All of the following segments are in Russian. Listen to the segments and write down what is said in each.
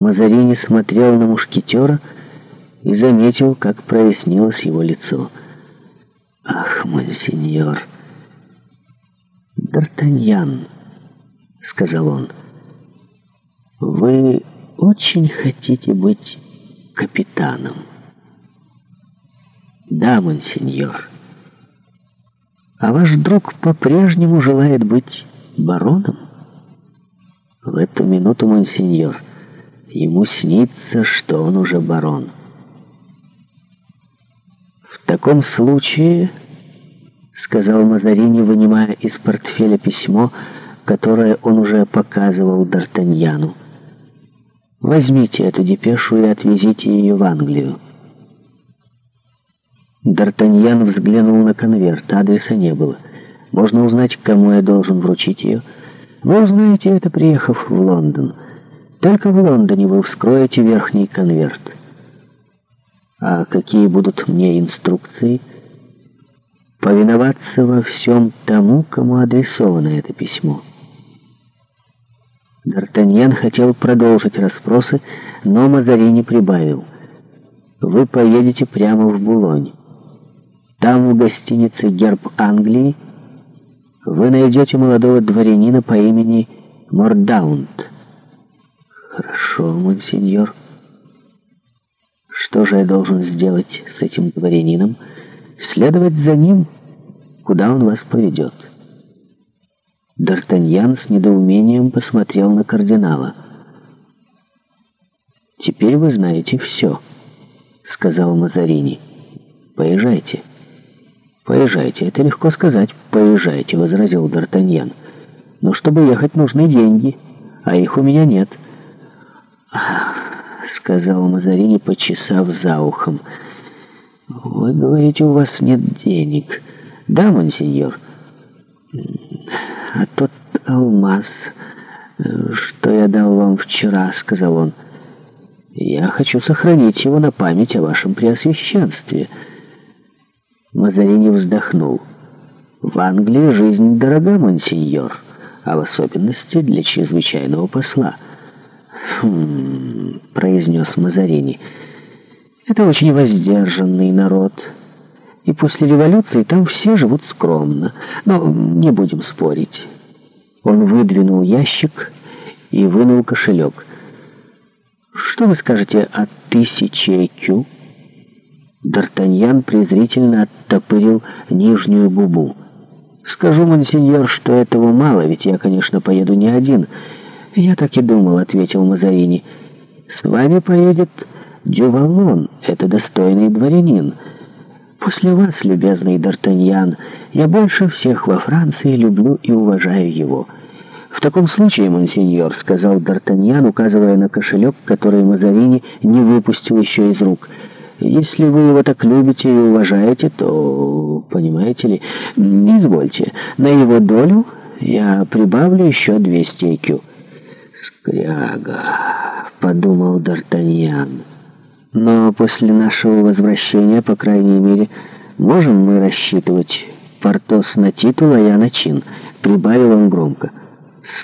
Мазарини смотрел на мушкетера и заметил, как прояснилось его лицо. «Ах, мансиньор!» «Д'Артаньян», — сказал он, — «вы очень хотите быть капитаном?» «Да, мансиньор. А ваш друг по-прежнему желает быть бароном?» «В эту минуту, мансиньор». Ему снится, что он уже барон. «В таком случае, — сказал Мазарини, вынимая из портфеля письмо, которое он уже показывал Д'Артаньяну, — возьмите эту депешу и отвезите ее в Англию». Д'Артаньян взглянул на конверт, адреса не было. «Можно узнать, кому я должен вручить ее?» «Вы узнаете это, приехав в Лондон». Только в Лондоне вы вскроете верхний конверт. А какие будут мне инструкции? Повиноваться во всем тому, кому адресовано это письмо. Д'Артаньян хотел продолжить расспросы, но Мазарини прибавил. Вы поедете прямо в Булонь. Там у гостиницы «Герб Англии» вы найдете молодого дворянина по имени Мордаунт. «Хорошо, монсеньор. Что же я должен сделать с этим дворянином? Следовать за ним, куда он вас поведет». Д'Артаньян с недоумением посмотрел на кардинала. «Теперь вы знаете все», — сказал Мазарини. «Поезжайте». «Поезжайте. Это легко сказать. Поезжайте», — возразил Д'Артаньян. «Но чтобы ехать, нужны деньги, а их у меня нет». — сказал Мазарини, почесав за ухом. «Вы говорите, у вас нет денег. Да, монсеньор? А тот алмаз, что я дал вам вчера, — сказал он, — я хочу сохранить его на память о вашем преосвященстве». Мазарини вздохнул. «В Англии жизнь дорога, монсеньор, а в особенности для чрезвычайного посла». «Хм...» — произнес Мазарини. «Это очень воздержанный народ. И после революции там все живут скромно. Но не будем спорить». Он выдвинул ящик и вынул кошелек. «Что вы скажете о тысяче кю?» Д'Артаньян презрительно оттопырил нижнюю губу. «Скажу, мансиньор, что этого мало, ведь я, конечно, поеду не один». «Я так и думал», — ответил Мазарини. «С вами поедет Джувалон, это достойный дворянин. После вас, любезный Д'Артаньян, я больше всех во Франции люблю и уважаю его». «В таком случае, монсеньор», — сказал Д'Артаньян, указывая на кошелек, который Мазарини не выпустил еще из рук, — «если вы его так любите и уважаете, то, понимаете ли, извольте, на его долю я прибавлю еще 200 кю». «Скряга!» — подумал Д'Артаньян. «Но после нашего возвращения, по крайней мере, можем мы рассчитывать Портос на титул, а я на чин?» — прибавил он громко.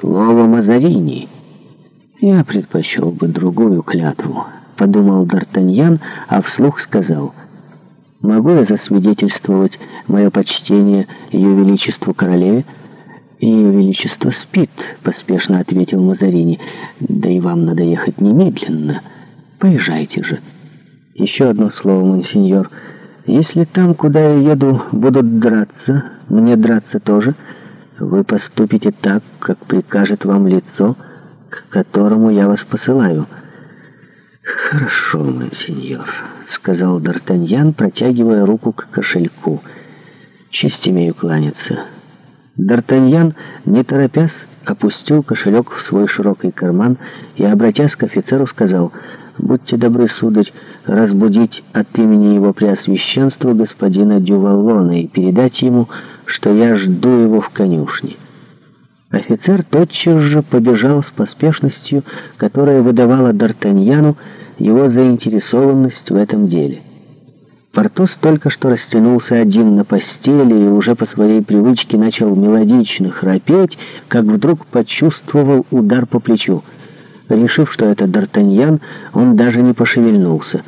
«Слово Мазарини!» «Я предпочел бы другую клятву», — подумал Д'Артаньян, а вслух сказал. «Могу я засвидетельствовать мое почтение Ее Величеству Королеве?» «Ее Величество спит», — поспешно ответил Мазарини. «Да и вам надо ехать немедленно. Поезжайте же». «Еще одно слово, монсеньор. Если там, куда я еду, будут драться, мне драться тоже, вы поступите так, как прикажет вам лицо, к которому я вас посылаю». «Хорошо, монсеньор», — сказал Д'Артаньян, протягивая руку к кошельку. «Честь имею кланяться». Д'Артаньян, не торопясь, опустил кошелек в свой широкий карман и, обратясь к офицеру, сказал «Будьте добры, сударь, разбудить от имени его преосвященства господина Дюваллона и передать ему, что я жду его в конюшне». Офицер тотчас же побежал с поспешностью, которая выдавала Д'Артаньяну его заинтересованность в этом деле. Портос только что растянулся один на постели и уже по своей привычке начал мелодично храпеть, как вдруг почувствовал удар по плечу. Решив, что это Д'Артаньян, он даже не пошевельнулся.